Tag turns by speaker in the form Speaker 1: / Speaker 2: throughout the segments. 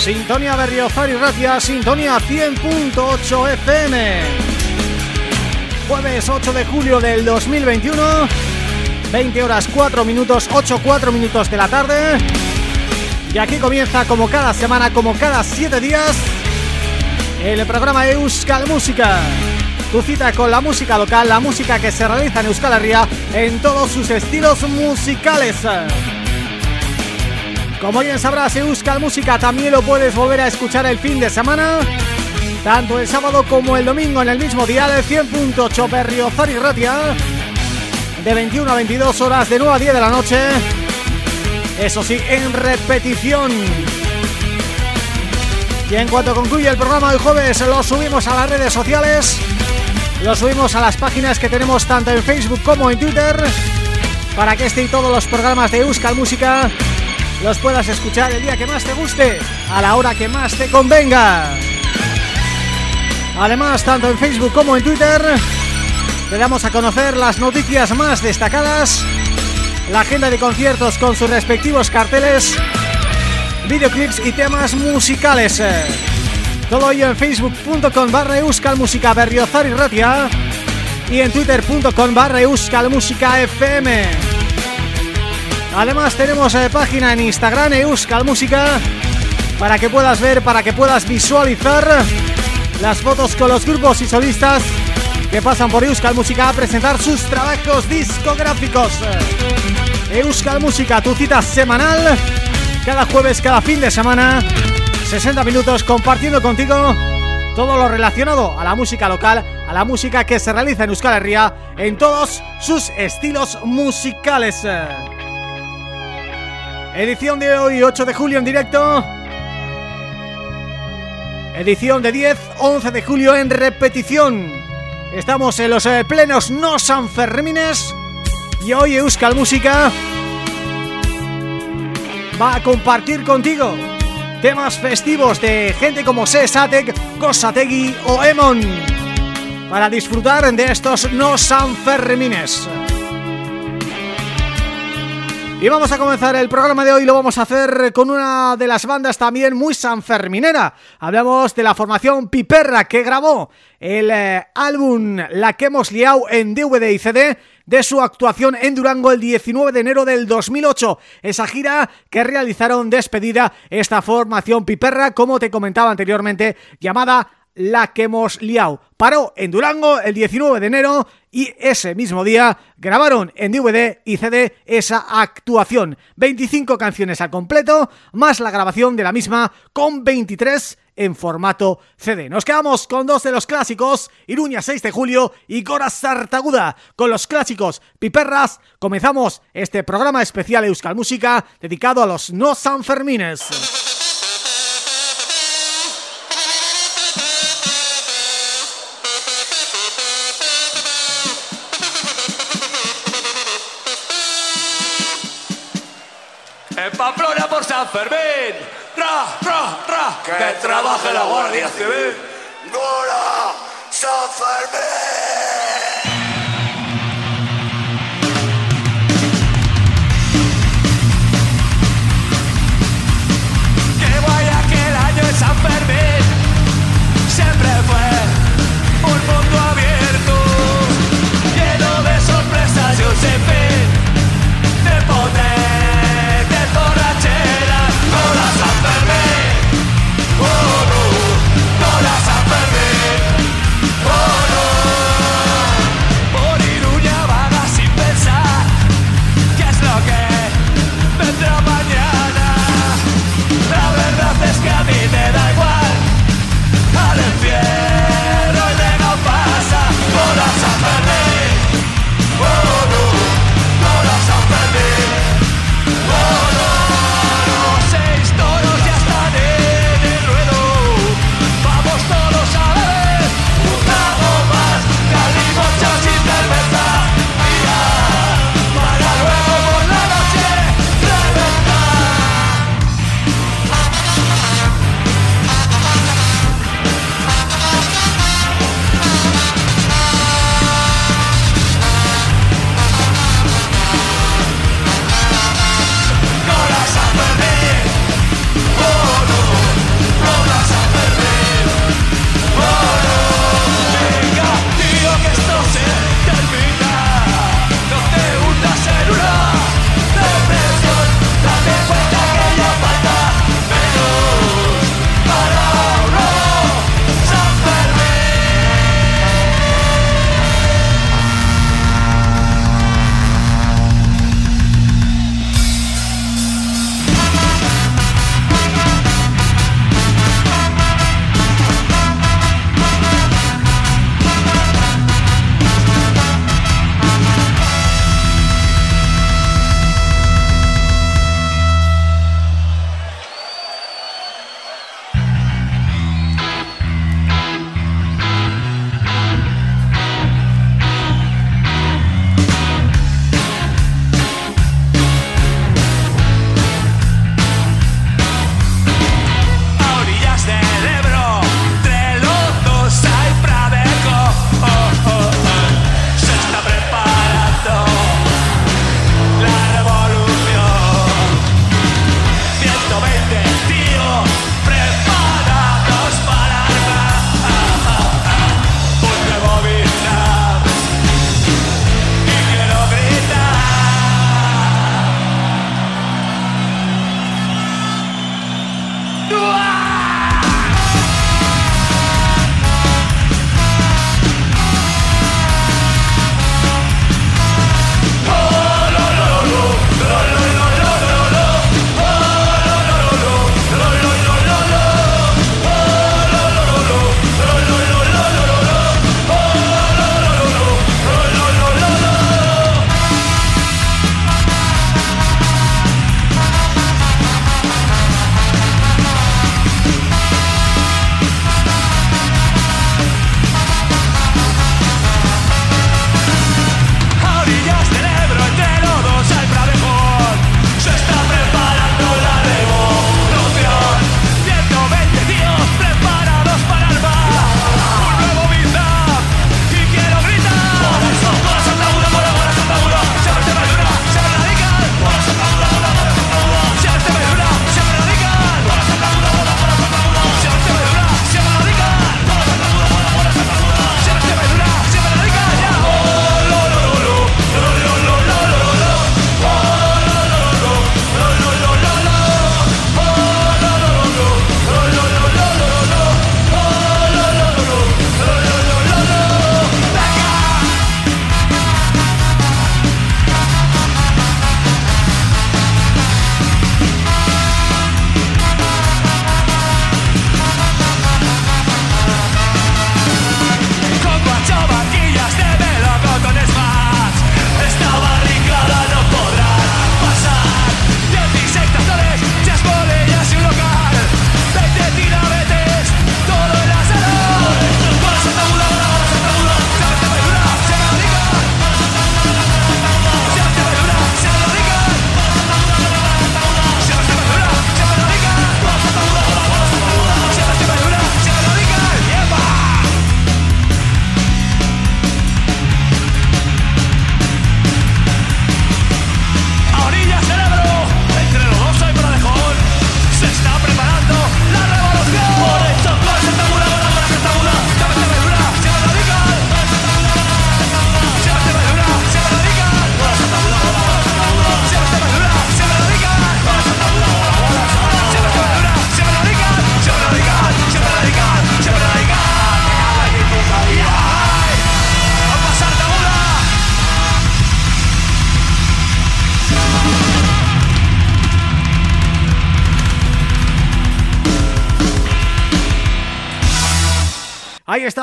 Speaker 1: Sintonía Berriozar y Ratia, Sintonía 100.8 FM. Jueves 8 de julio del 2021, 20 horas 4 minutos, 8, 4 minutos de la tarde. Y aquí comienza como cada semana, como cada 7 días, el programa Euskal Música. Tu cita con la música local, la música que se realiza en Euskal Herria en todos sus estilos musicales. Como bien sabrás, Euskal Música también lo puedes volver a escuchar el fin de semana Tanto el sábado como el domingo en el mismo día de 100.8 Berriozar y Ratia De 21 a 22 horas de 9 a 10 de la noche Eso sí, en repetición. Y en cuanto concluye el programa del jueves Lo subimos a las redes sociales Lo subimos a las páginas que tenemos tanto en Facebook como en Twitter Para que estén todos los programas de Euskal Música los puedas escuchar el día que más te guste, a la hora que más te convenga. Además, tanto en Facebook como en Twitter, te damos a conocer las noticias más destacadas, la agenda de conciertos con sus respectivos carteles videoclips y temas musicales. Todo ello en facebook.com barra euskalmusica y ratia y en twitter.com barra FM. Además tenemos eh, página en Instagram euskalmusica para que puedas ver, para que puedas visualizar las fotos con los grupos y solistas que pasan por Euskal Música a presentar sus trabajos discográficos. Euskal Música, tu cita semanal, cada jueves, cada fin de semana, 60 minutos compartiendo contigo todo lo relacionado a la música local, a la música que se realiza en Euskal Herria en todos sus estilos musicales. Edición de hoy, 8 de julio en directo. Edición de 10, 11 de julio en repetición. Estamos en los eh, plenos no Sanfermines Y hoy Euskal Música Va a compartir contigo Temas festivos de gente como Sesatek, Kosategui o Emon Para disfrutar de estos no Sanfermines y vamos a comenzar el programa de hoy, lo vamos a hacer con una de las bandas también muy sanferminera. Hablamos de la formación Piperra que grabó el eh, álbum La que hemos liado en DVD y CD de su actuación en Durango el 19 de enero del 2008. Esa gira que realizaron despedida esta formación Piperra, como te comentaba anteriormente, llamada la que hemos liado. Paró en Durango el 19 de enero y ese mismo día grabaron en DVD y CD esa actuación. 25 canciones al completo, más la grabación de la misma con 23 en formato CD. Nos quedamos con dos de los clásicos, Iruña 6 de julio y Cora Sartaguda. Con los clásicos Piperras comenzamos este programa especial Euskal Música dedicado a los no Sanfermines.
Speaker 2: San Fermín. Ra, ra, ra. Que, trabaje la Guardia Civil. ¡Gora! ¡San Fermín!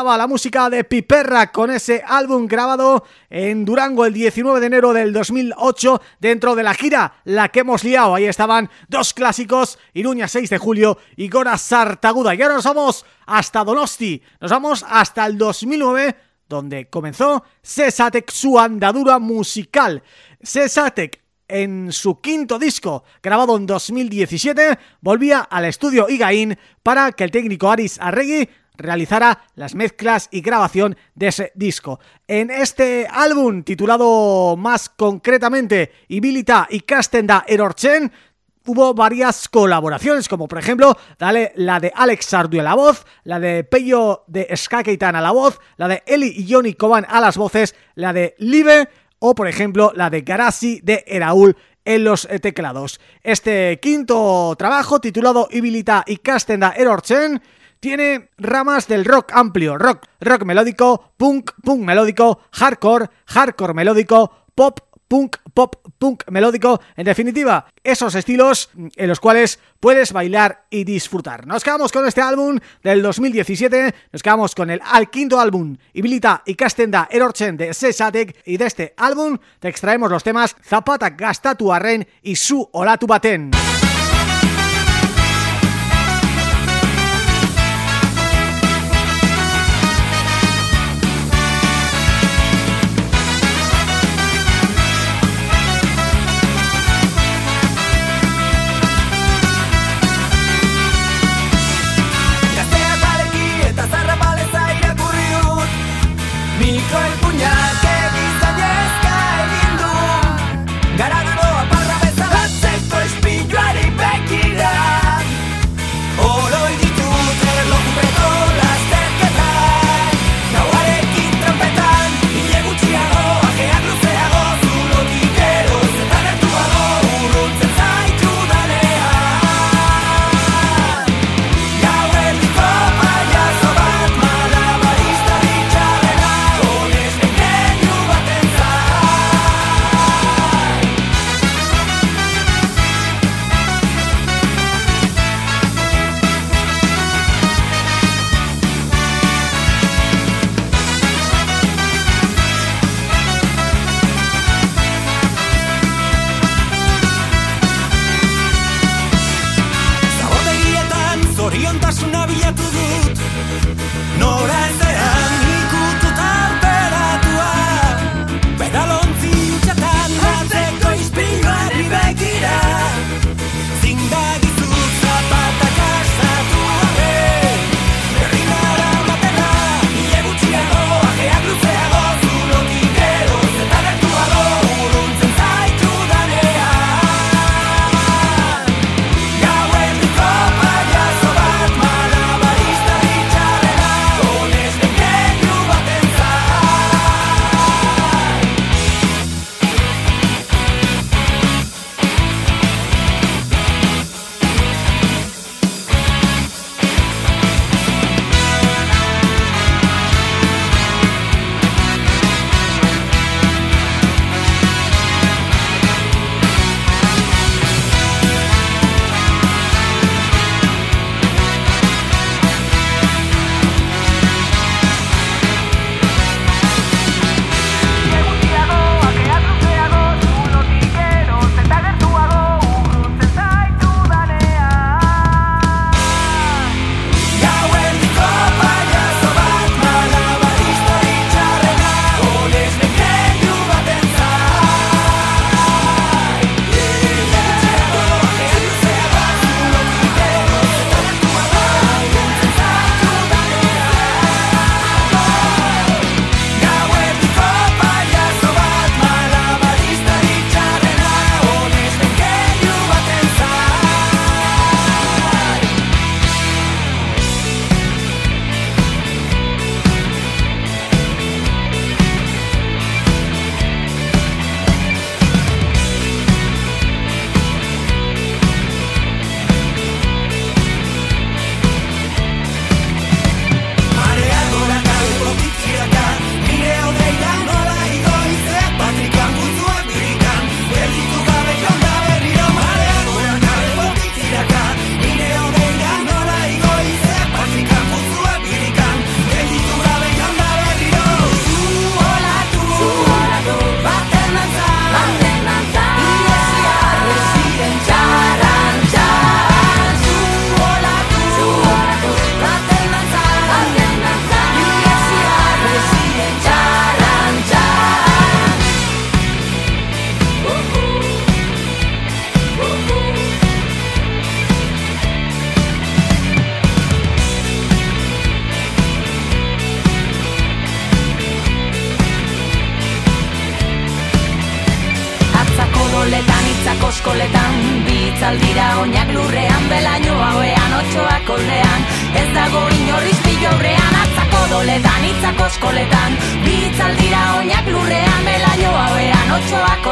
Speaker 1: La música de Piperra con ese álbum grabado en Durango el 19 de enero del 2008 dentro de la gira La que hemos liado. Ahí estaban dos clásicos, Iruña 6 de julio y Gora Sartaguda. Y ahora nos vamos hasta Donosti, nos vamos hasta el 2009 donde comenzó Cesatec su andadura musical. Cesatec en su quinto disco, grabado en 2017, volvía al estudio Igaín para que el técnico Aris Arregui realizara las mezclas y grabación de ese disco. En este álbum, titulado más concretamente Ibilita y Castenda Erorchen, hubo varias colaboraciones, como por ejemplo, dale la de Alex Sardu a la voz, la de Peyo de Skakeitan a la voz, la de Eli y Johnny Coban a las voces, la de Live o por ejemplo la de Garasi de Eraul en los teclados. Este quinto trabajo titulado Ibilita y Castenda Erorchen tiene ramas del rock amplio, rock, rock melódico, punk, punk melódico, hardcore, hardcore melódico, pop, punk, pop, punk melódico, en definitiva, esos estilos en los cuales puedes bailar y disfrutar. Nos quedamos con este álbum del 2017, nos quedamos con el al quinto álbum Ibilita y Castenda Erorchen de Sesatek y de este álbum te extraemos los temas Zapata Gastatu Arren y Su Olatu Baten.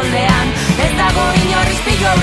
Speaker 3: goldean Ez dago inorriz
Speaker 1: pilo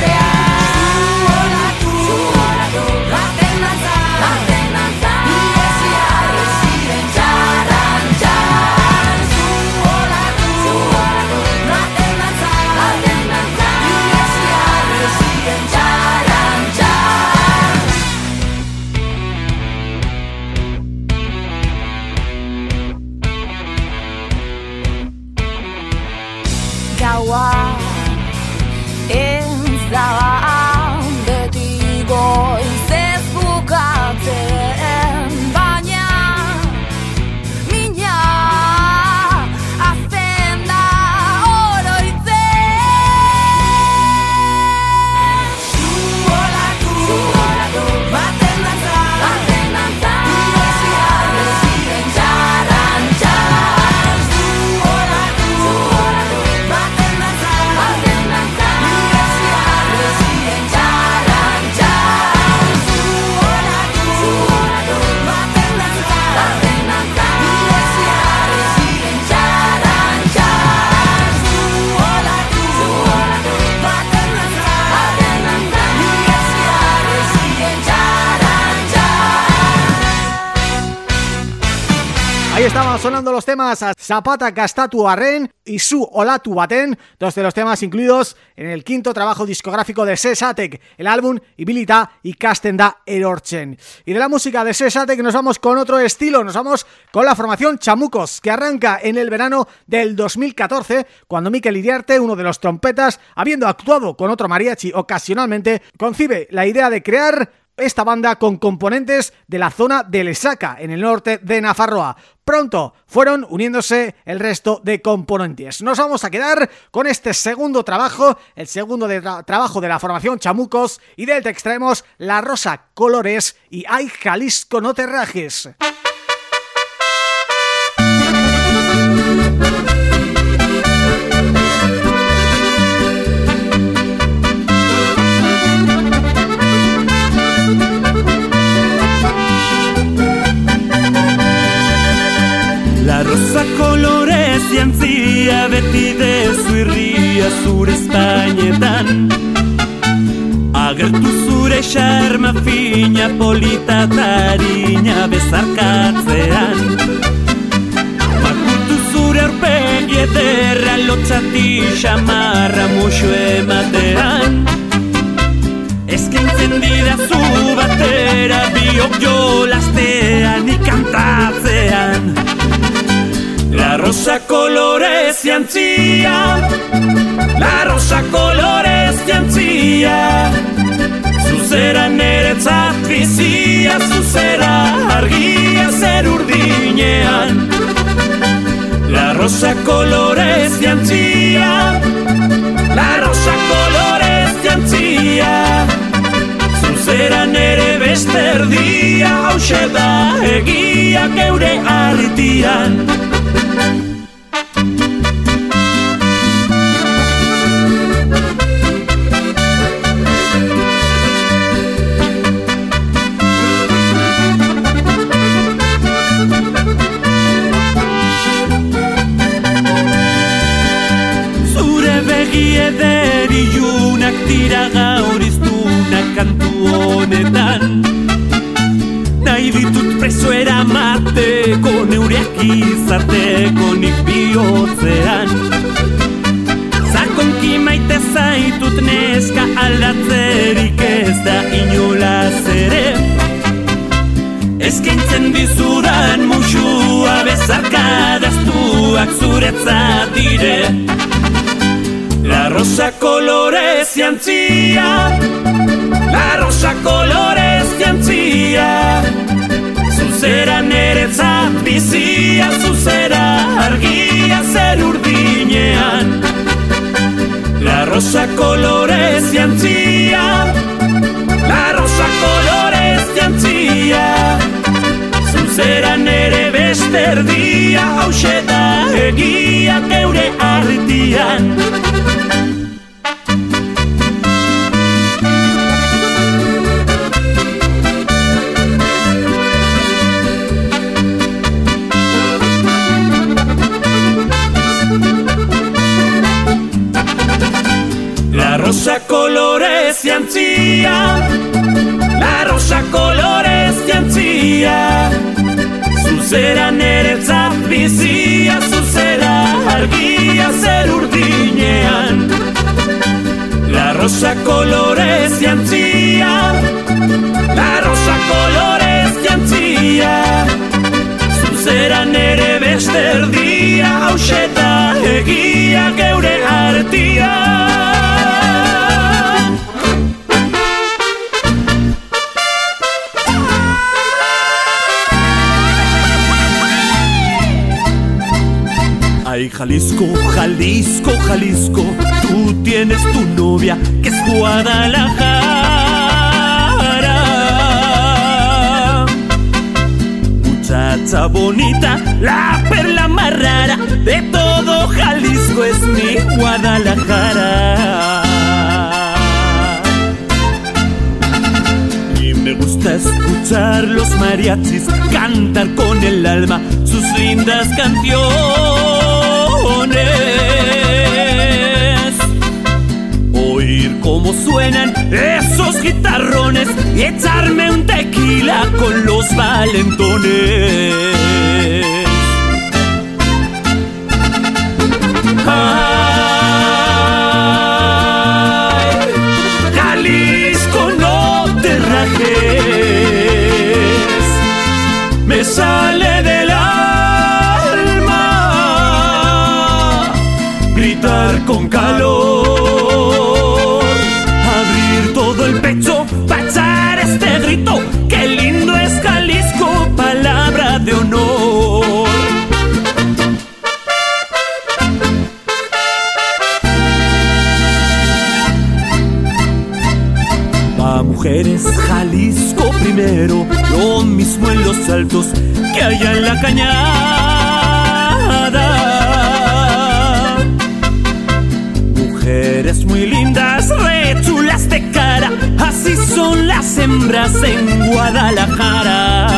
Speaker 1: los temas a Zapata Gastatu Arren y su Olatu Baten, dos de los temas incluidos en el quinto trabajo discográfico de Sesatek, el álbum Ibilita y Castenda Erorchen. Y de la música de Sesatek nos vamos con otro estilo, nos vamos con la formación Chamucos, que arranca en el verano del 2014, cuando Mikel Iriarte, uno de los trompetas, habiendo actuado con otro mariachi ocasionalmente, concibe la idea de crear esta banda con componentes de la zona de Lesaca, en el norte de Nafarroa. Pronto fueron uniéndose el resto de componentes. Nos vamos a quedar con este segundo trabajo, el segundo trabajo de la formación Chamucos, y del te extraemos La Rosa Colores y Ay Jalisco no te rajes.
Speaker 2: Jantzia beti dezu irria zure espainetan Agertu zure xarma fina polita tarina bezarkatzean Makurtu zure aurpegi ederra lotxati xamarra muxu ematean. Eskaintzen didazu batera biok jolastean ikantatzean La rosa colores jantzia La rosa colores jantzia Zuzera niretzat bizia Zuzera argia zer urdinean La rosa colores jantzia La rosa colores jantzia Zuzera nere beste erdia Hauxe da egia geure artian dira gaur iztunak kantu honetan ditut preso eramateko neureak izateko nik bihotzean. Zakonki maite zaitut neska aldatzerik ez da inolaz ere. Eskaintzen dizudan musua bezarkadaztuak zuretzat dire. La rosa colores jantzia La rosa colores jantzia Zuzera niretzat bizia Zuzera argia zer urdinean. La rosa colores jantzia La rosa colores jantzia Zuzera nere beste erdia Hauxe da egia geure artian rosa colores jantzia La rosa colores jantzia Zuzera neretzat bizia Zuzera argia zer urdinean La rosa colores jantzia La rosa colores jantzia Zuzera nere beste erdia Hauseta egia geure artia Jalisco, Jalisco, Jalisco, tú tienes tu novia que es Guadalajara. Muchacha bonita, la perla más rara de todo Jalisco es mi Guadalajara. Y me gusta escuchar los mariachis cantar con el alma sus lindas canciones. Cómo suenan esos guitarrones y echarme un tequila con los valentones. Primero, lo mismo en los altos que allá en la cañada. Mujeres muy lindas, re chulas de cara, así son las hembras en Guadalajara.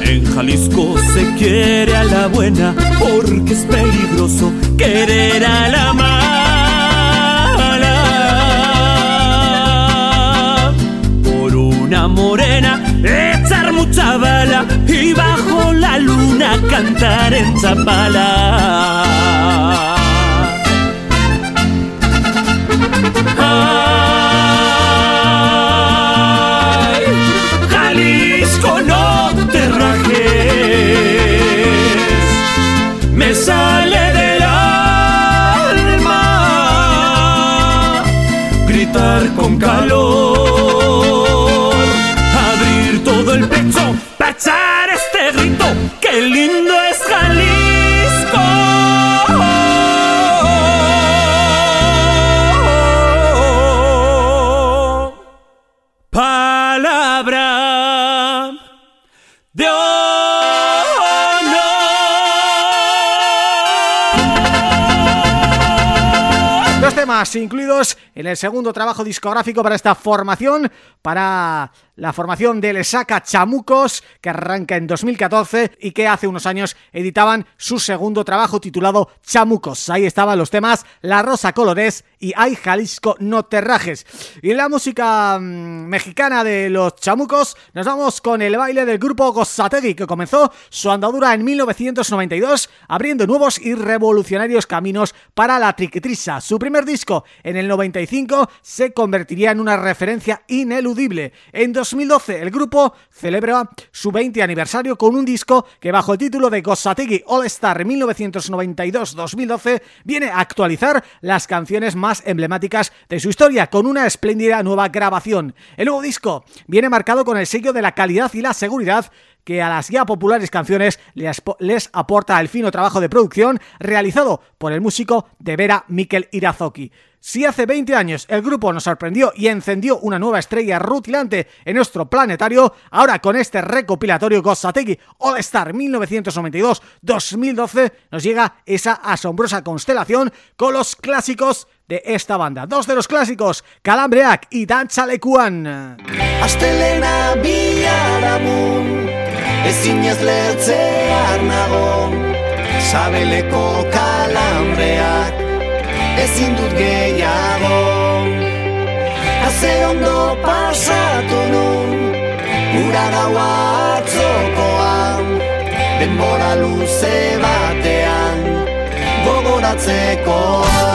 Speaker 2: En Jalisco se quiere a la buena porque es peligroso querer a la mala. Una morena echar mucha bala y bajo la luna cantar en Chapala.
Speaker 1: Incluidos en el segundo trabajo discográfico para esta formación, para la formación de Lesaca Chamucos, que arranca en 2014 y que hace unos años editaban su segundo trabajo titulado Chamucos. Ahí estaban los temas La Rosa Colores y Ay Jalisco No Te Rajes. Y la música mm, mexicana de los Chamucos nos vamos con el baile del grupo Gozategui, que comenzó su andadura en 1992, abriendo nuevos y revolucionarios caminos para la triquitrisa. Su primer disco, en el 95, se convertiría en una referencia ineludible. En 2012 el grupo celebra su 20 aniversario con un disco que bajo el título de Gozategui All Star 1992-2012 viene a actualizar las canciones más emblemáticas de su historia con una espléndida nueva grabación. El nuevo disco viene marcado con el sello de la calidad y la seguridad que a las ya populares canciones les, les, aporta el fino trabajo de producción realizado por el músico de Vera Mikel Irazoki. Si hace 20 años el grupo nos sorprendió y encendió una nueva estrella rutilante en nuestro planetario, ahora con este recopilatorio Gozategui All Star 1992-2012 nos llega esa asombrosa constelación con los clásicos de esta banda. Dos de los clásicos, Calambreak y Dantzalekuan.
Speaker 4: Astelena ezin ez lertzean nago Sabeleko kalambreak ezin dut gehiago Haze ondo pasatu nun Ura gaua atzokoan Denbora luze batean Gogoratzekoan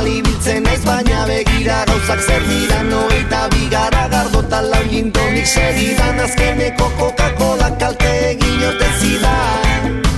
Speaker 4: Itzali biltzen naiz baina begira gauzak zer diran Hogeita bigara gardota lau jintonik segidan Azkeneko Coca-Cola kalte egin orte zidan.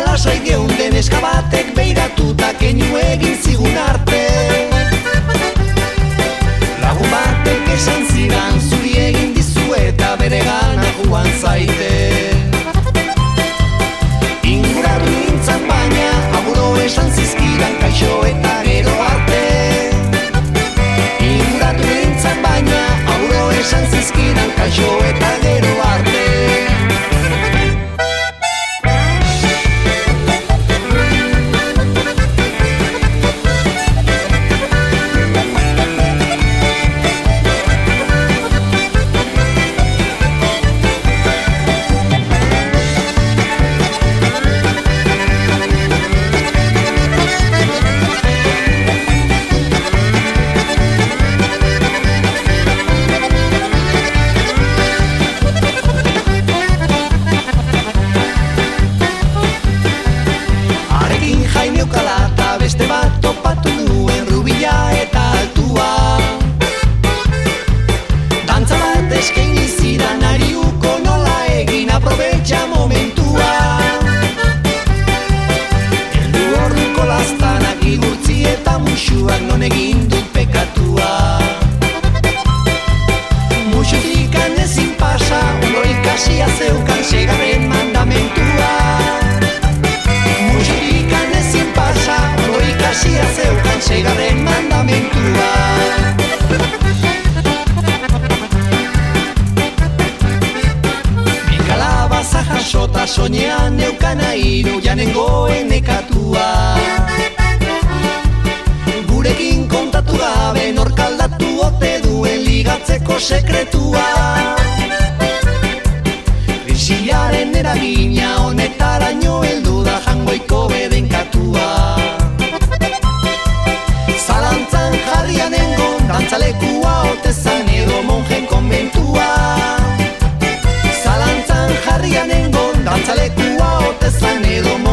Speaker 4: Lasai geunden eskabatek beiratuta keinu egin zigun arte Krisiaren eragina honetaraino heldu da jangoiko bedenkatua Zalantzan jarrian engon dantzalekua otezan edo monjen konbentua. Zalantzan jarrian engon dantzalekua otezan edo monjen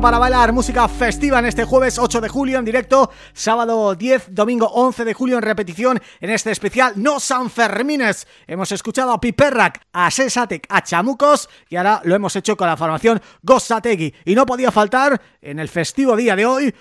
Speaker 1: Para bailar, música festiva en este jueves 8 de julio en directo, sábado 10, domingo 11 de julio en repetición en este especial No Sanfermines. Hemos escuchado a Piperrak, a Sesatec, a Chamucos y ahora lo hemos hecho con la formación Gosategui. Y no podía faltar en el festivo día de hoy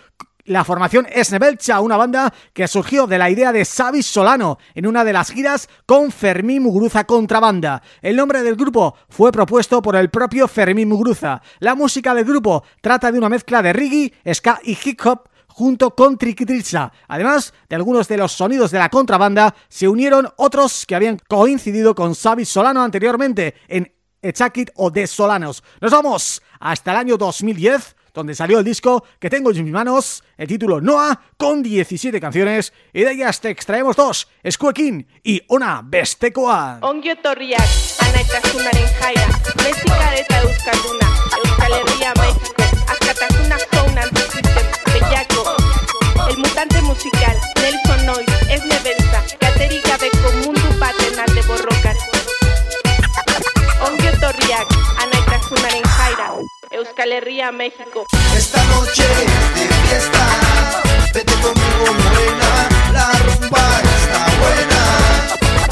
Speaker 1: la formación Esnebelcha, una banda que surgió de la idea de Xavi Solano en una de las giras con Fermín Muguruza Contrabanda. El nombre del grupo fue propuesto por el propio Fermín Muguruza. La música del grupo trata de una mezcla de reggae, ska y hip hop junto con Triquitricha. Además de algunos de los sonidos de la contrabanda, se unieron otros que habían coincidido con Xavi Solano anteriormente en Echakit o de Solanos. Nos vamos hasta el año 2010 donde salió el disco que tengo en mis manos, el título Noah, con 17 canciones, y de ellas te extraemos dos, Squeakin y una Bestekoa.
Speaker 5: Ongi etorriak anaitasunaren jaira, mexika eta euskalduna, Euskal Herria, México, askatasuna jaun antisistem, behiako, el mutante musical, Nelson Noy, Esne Belza, katerik gabeko mundu baten alde borrokan. Ongi etorriak anaitasunaren jaira, Euskal Herria, México.
Speaker 4: Esta noche de fiesta, vete conmigo morena, la rumba está buena,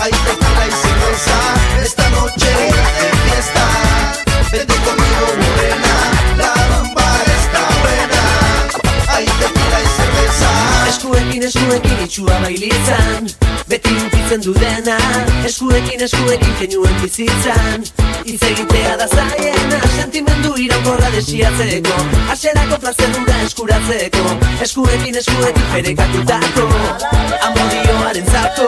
Speaker 4: hay tequila y cerveza. Esta noche de fiesta, vete conmigo morena,
Speaker 6: Eskuekin itxua bailitzan Beti ukitzen dudena Eskuekin eskuekin kenuen bizitzan. Hitz egitea da zaiena Sentimendu iraunkorra desiatzeko. Aserako plazerura eskuratzeko. Eskuekin eskuekin ferekatutako Amodioaren zako.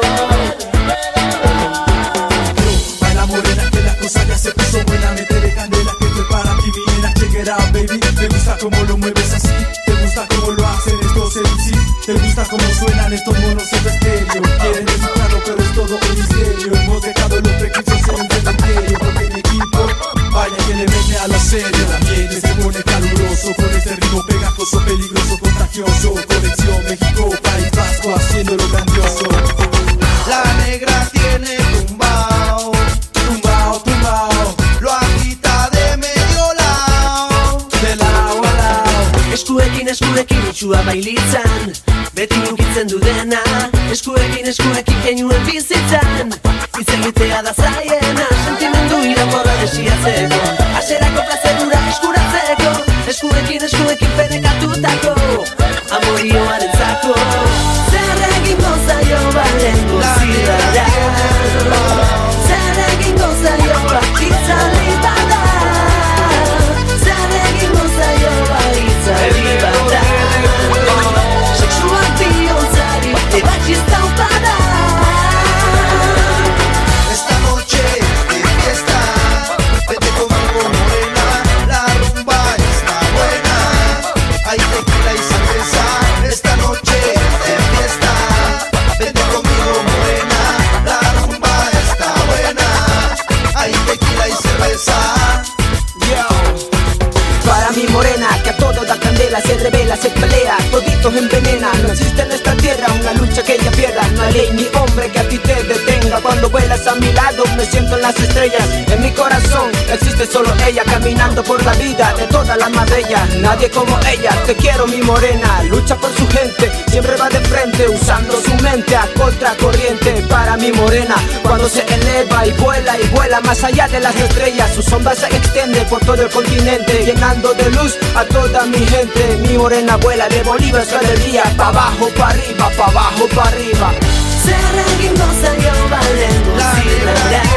Speaker 7: Baila morena que la cosa ya se puso buena Métele candela que esto es para ti mi nena Check it baby. Me gusta como lo mueves así Te gusta como lo hacen estos MC Te gusta como suenan estos monos en estéreo Quieren. Escucharlo pero es todo un misterio. Hemos dejado los prejuicios en el cementerio Porque mi equipo vaya que le mete a lo serio El ambiente se pone caluroso Con este ritmo pegajoso, peligroso, contagioso. Conexión México, País Vasco Haciéndolo grandioso
Speaker 6: Eskuekin itxua bailitzan. Beti ukitzen dudena Eskuekin eskuekin kenuen bizitzan. Hitz egitea da zaiena Sentimendu irakorra desiatzeko. Aserako plazerura eskuratzeko Eskuekin eskuekin
Speaker 8: en mi corazón existe solo ella, caminando por la vida de todas las más bellas. Nadie como ella, te quiero mi morena. Lucha por su gente, siempre va de frente, usando su mente a contracorriente. Para mi morena, cuando se eleva y vuela y vuela más allá de las estrellas, su sombra se extiende por todo el continente, llenando de luz a toda mi gente. Mi morena vuela de Bolívar su alegría, pa' abajo, pa' arriba, pa' abajo, pa' arriba.
Speaker 6: Zer egingo zaio balengo
Speaker 4: La negra
Speaker 6: zidara Zer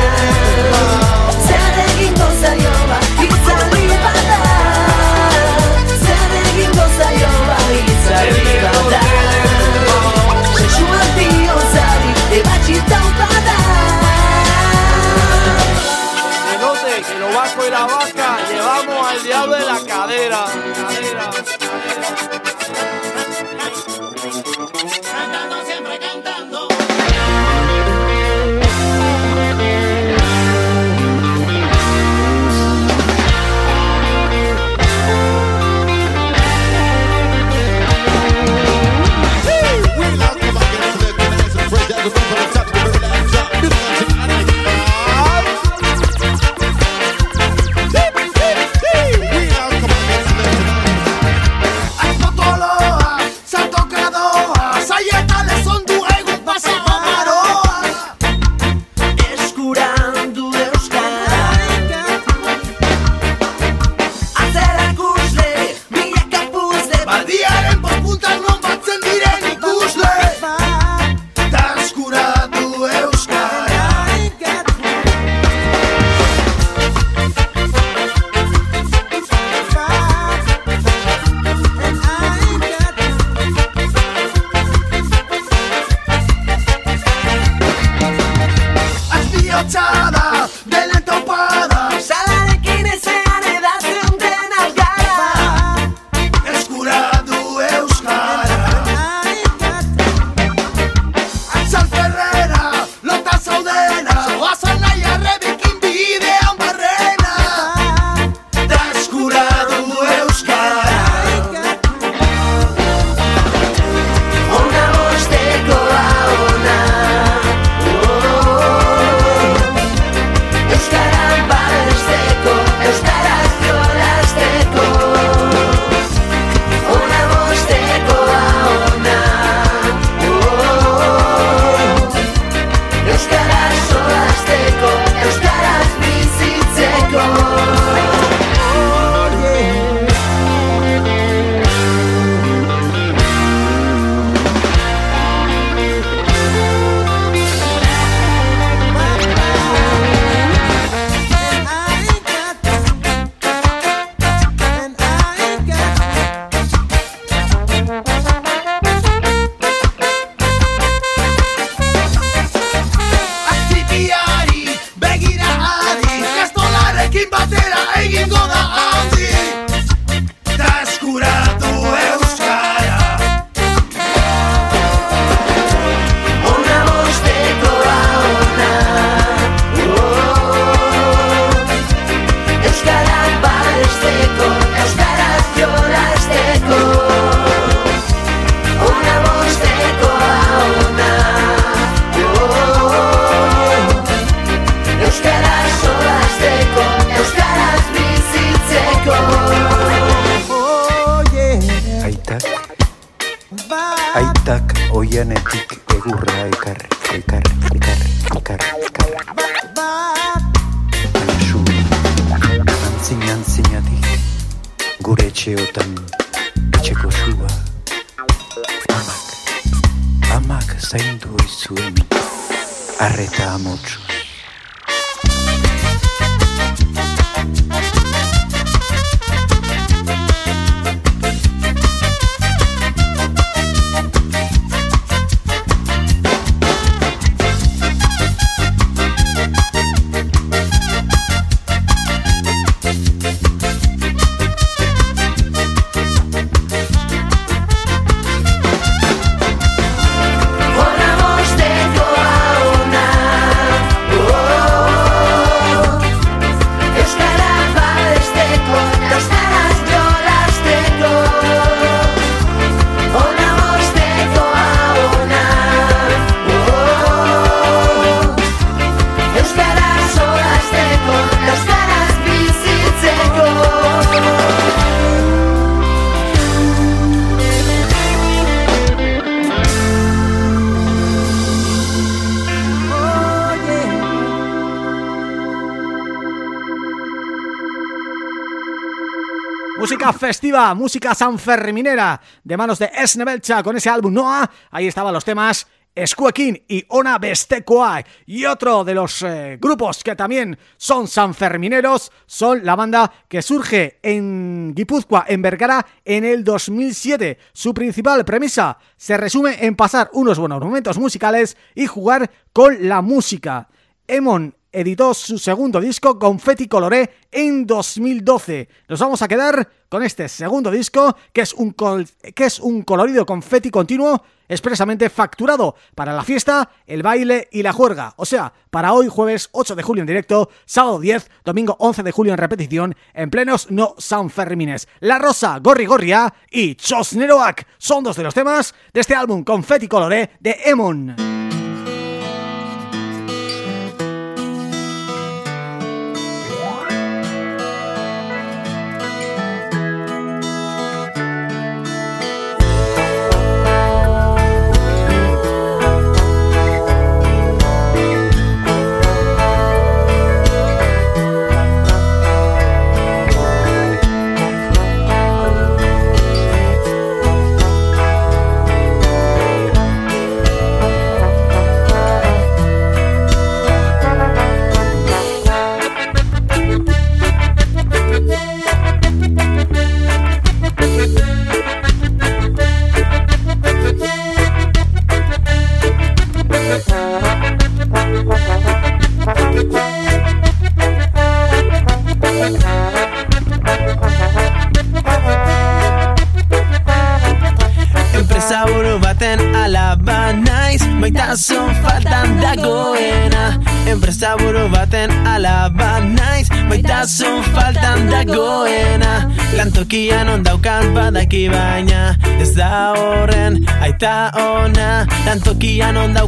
Speaker 1: Música sanferminera, de manos de Esnebelcha con ese álbum Noah. Ahí estaban los temas Escuequín y Ona Bestecoa. Y otro de los eh, grupos que también son sanfermineros son la banda que surge en Guipúzcoa, en Vergara, en el 2007. Su principal premisa se resume en pasar unos buenos momentos musicales y jugar con la música. Emon editó su segundo disco Confetti Coloré en 2012. Nos vamos a quedar con este segundo disco que es un que es un colorido confeti continuo expresamente facturado para la fiesta, el baile y la juerga. O sea, para hoy jueves 8 de julio en directo, sábado 10, domingo 11 de julio en repetición, en plenos no Sanfermines. La Rosa, Gorri Gorria y Chosneroak son dos de los temas de este álbum Confetti Coloré de Emon.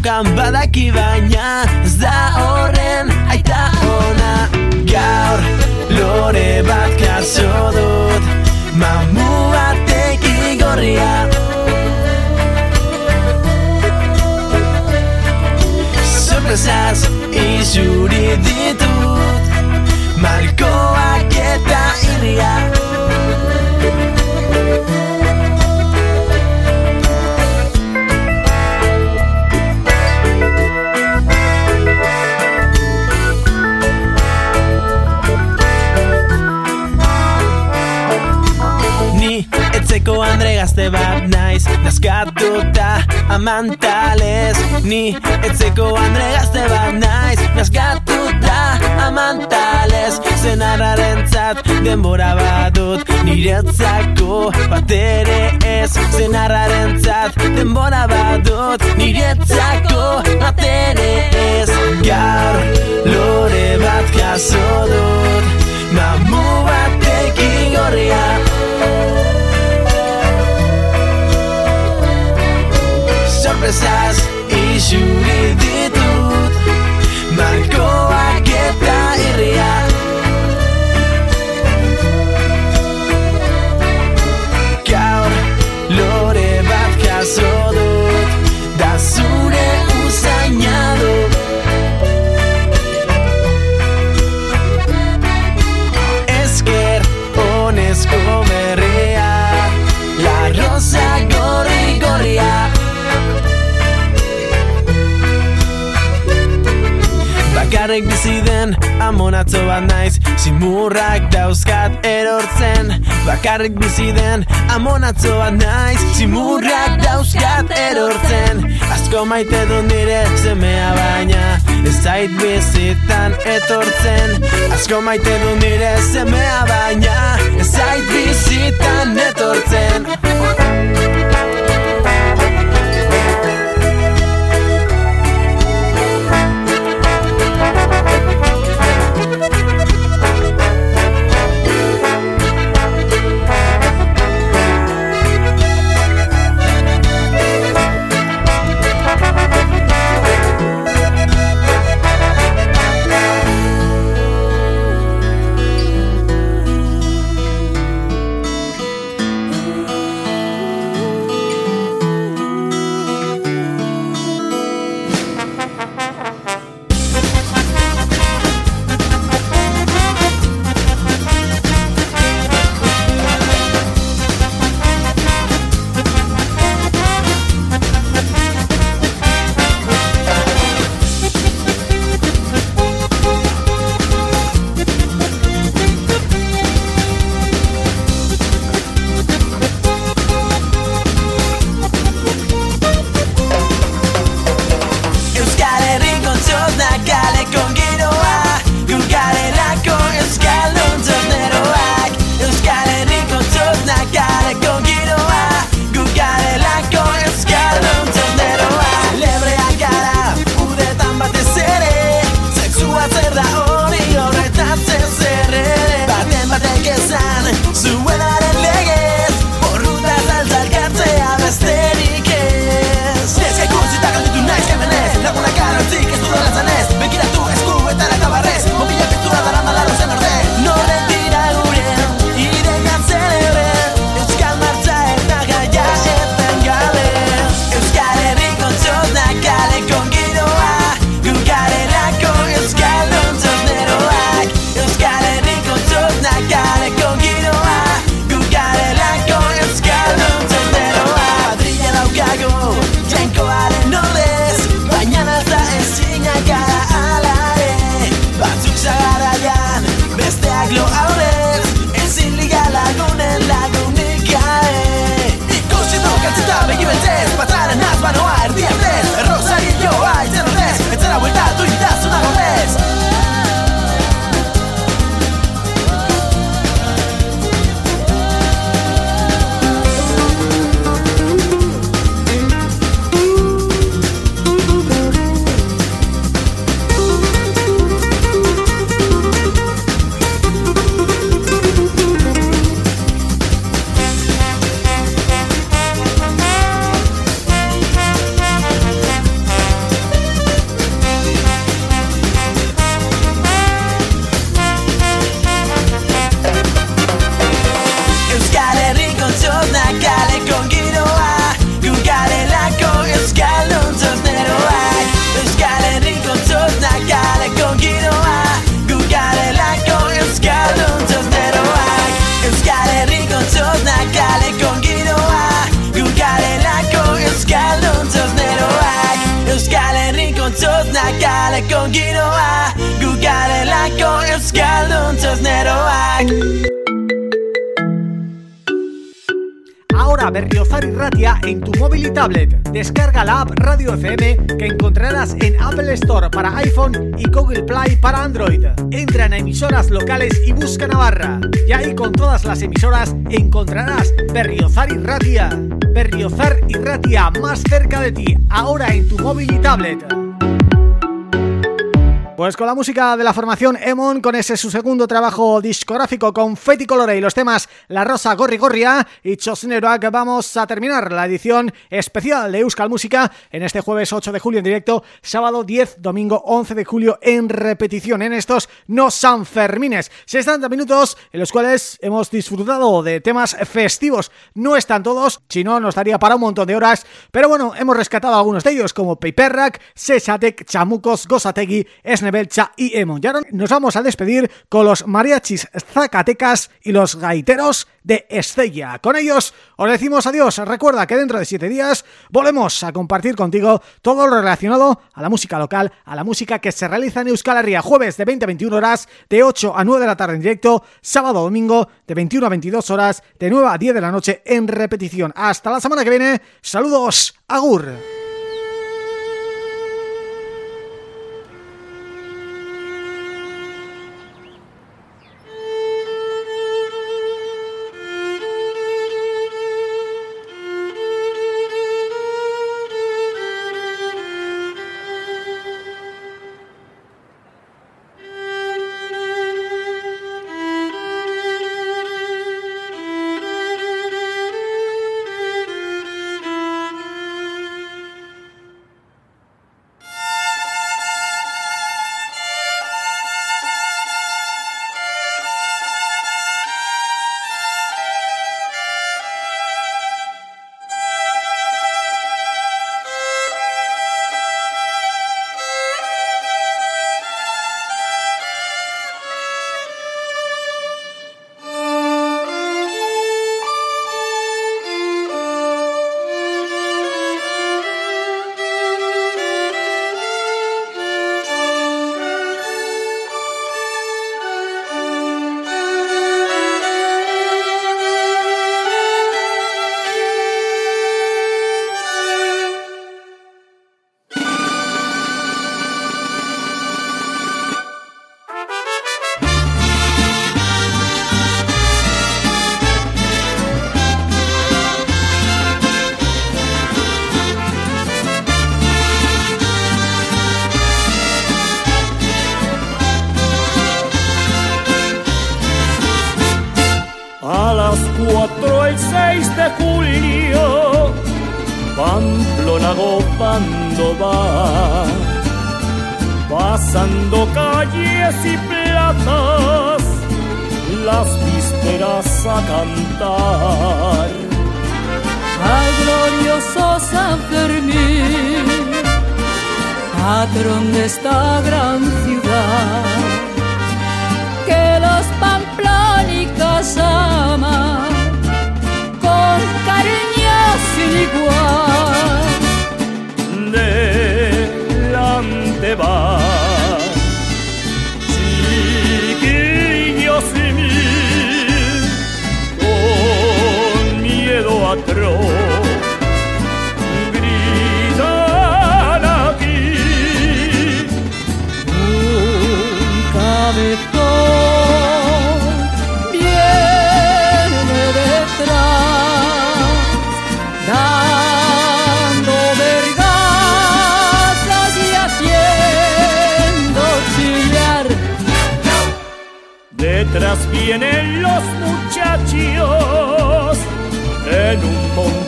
Speaker 9: Come back. badut Niretzako bat ere ez Zenarraren zat denbora badut Niretzako bat ere ez. Gaur lore bat jaso dut Mamu batekin gorria. Sorpresaz isuri ditut Malkoak eta irriak monatzo bat naiz Zimurrak dauzkat erortzen. Bakarrik bizi den Amonatzo bat naiz Zimurrak dauzkat erortzen. Asko maite du nire zemea baina Ez zait bizitan etortzen. Asko maite du nire zemea baina Ez zait bizitan etortzen.
Speaker 1: Todas las emisoras encontrarás Berriozar y Ratia. Berriozar y Ratia más cerca de ti, ahora en tu móvil y tablet. Pues con la música de la formación Emon, con ese su segundo trabajo discográfico con Feti Colore y los temas La Rosa Gorri Gorria y Chosneroak vamos a terminar la edición especial de Euskal Música en este jueves 8 de julio en directo, sábado 10, domingo 11 de julio en repetición en estos No Sanfermines. 60 minutos en los cuales hemos disfrutado de temas festivos. No están todos, si no nos daría para un montón de horas, pero bueno, hemos rescatado algunos de ellos como Peiperrak, Sesatek, Chamucos, Gosategui, Belcha y Emo. Y ahora nos vamos a despedir con los mariachis zacatecas y los gaiteros de Estella. Con ellos os decimos adiós. Recuerda que dentro de siete días volvemos a compartir contigo todo lo relacionado a la música local, a la música que se realiza en Euskal Herria. Jueves de 20 a 21 horas, de 8 a 9 de la tarde en directo, sábado domingo de 21 a 22 horas, de 9 a 10 de la noche en repetición. Hasta la semana que viene. Saludos. Agur.
Speaker 2: De julio, Pamplona gozando va, pasando calles y plazas, las vísperas a cantar.
Speaker 10: Al glorioso San Fermín, patrón de esta gran ciudad, que los pamplónicos aman igual.
Speaker 2: Delante va,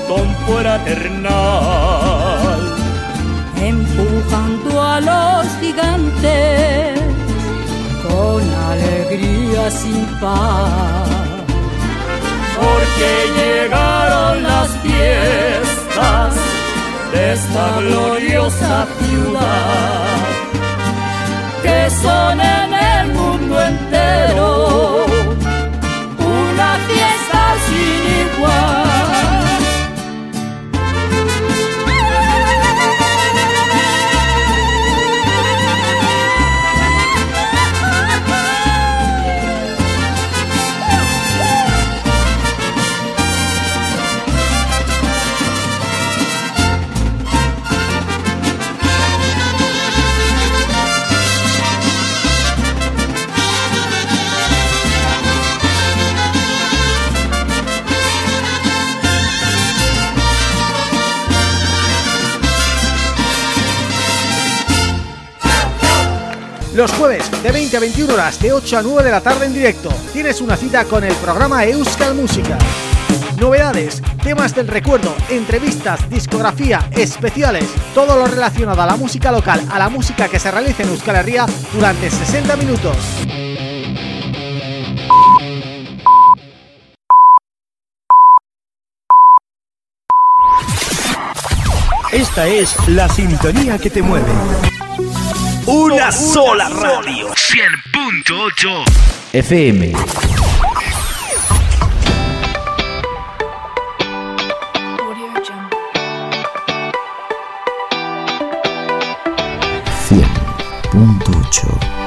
Speaker 2: montón fraternal.
Speaker 10: empujando a los gigantes con alegría sin paz.
Speaker 2: Porque llegaron las fiestas de esta gloriosa ciudad.
Speaker 10: que son
Speaker 1: de 20 a 21 horas, de 8 a 9 de la tarde en directo, tienes una cita con el programa Euskal Música. Novedades, temas del recuerdo, entrevistas, discografía, especiales, todo lo relacionado a la música local, a la música que se realiza en Euskal Herria durante 60 minutos.
Speaker 11: Esta es la sintonía que te mueve. Una, sola radio. 100.8
Speaker 12: FM. Cien punto ocho.